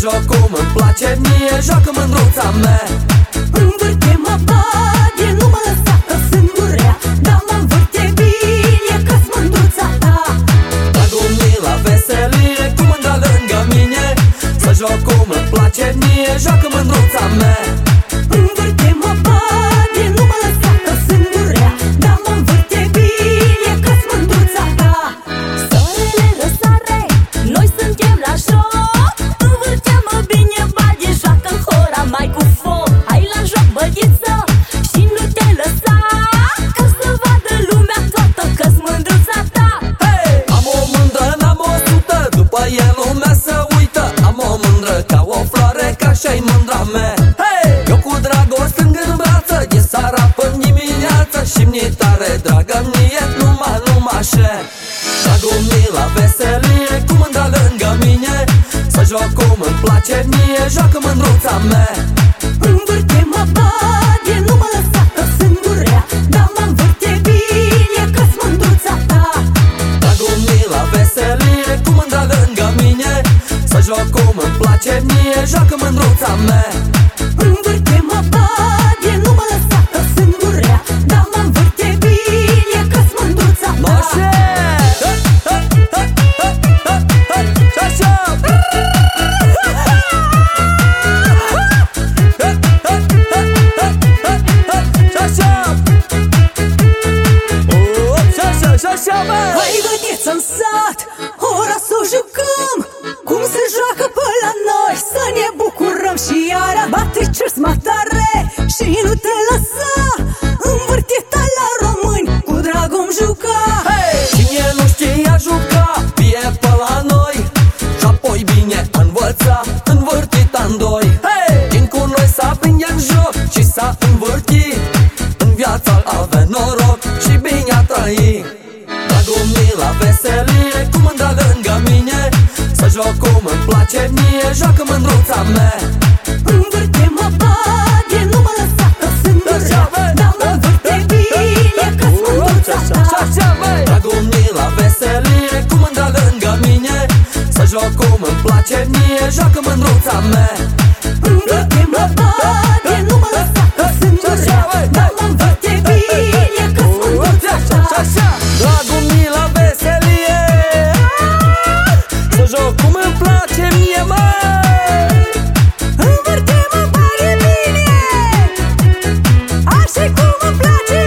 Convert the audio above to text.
joc cum îmi place mie Joacă mândruța mea Să joc cum îmi place mie Joacă floare Ca așa-i mândra mea hey! Eu cu dragoste lângă în brață E seara până dimineață și mi tare dragă mie Numai, numai așa Dragul mi la veselie Cu mândra lângă mine. Să joc cum îmi place mie Joacă mândruța mea Învârte-mă, bade, nu mă lăsa că sunt durea Dar mă învârte bine că-s mândruța ta. Dragul mi la veselie Cu mândra lângă mine. Să joc cum îmi place mie Joacă mândruța mea Învârte-mă, bade, nu mă lăsa că sunt durea Dar mă învârte bine că-s mândruța ta Noșe! Învârtit În viața avea noroc și bine a trăit Dragul mi la veselie, cu mândra lângă mine Să joc cum îmi place mie, joacă mândruța mea. Învârte-mă, bade, nu mă lăsa că sunt durea Dar mă învârte bine că-s mândruța ta. Dragul mi la veselie, cu mândra lângă mine Să joc cum îmi place mie, joacă mândruța mea se come and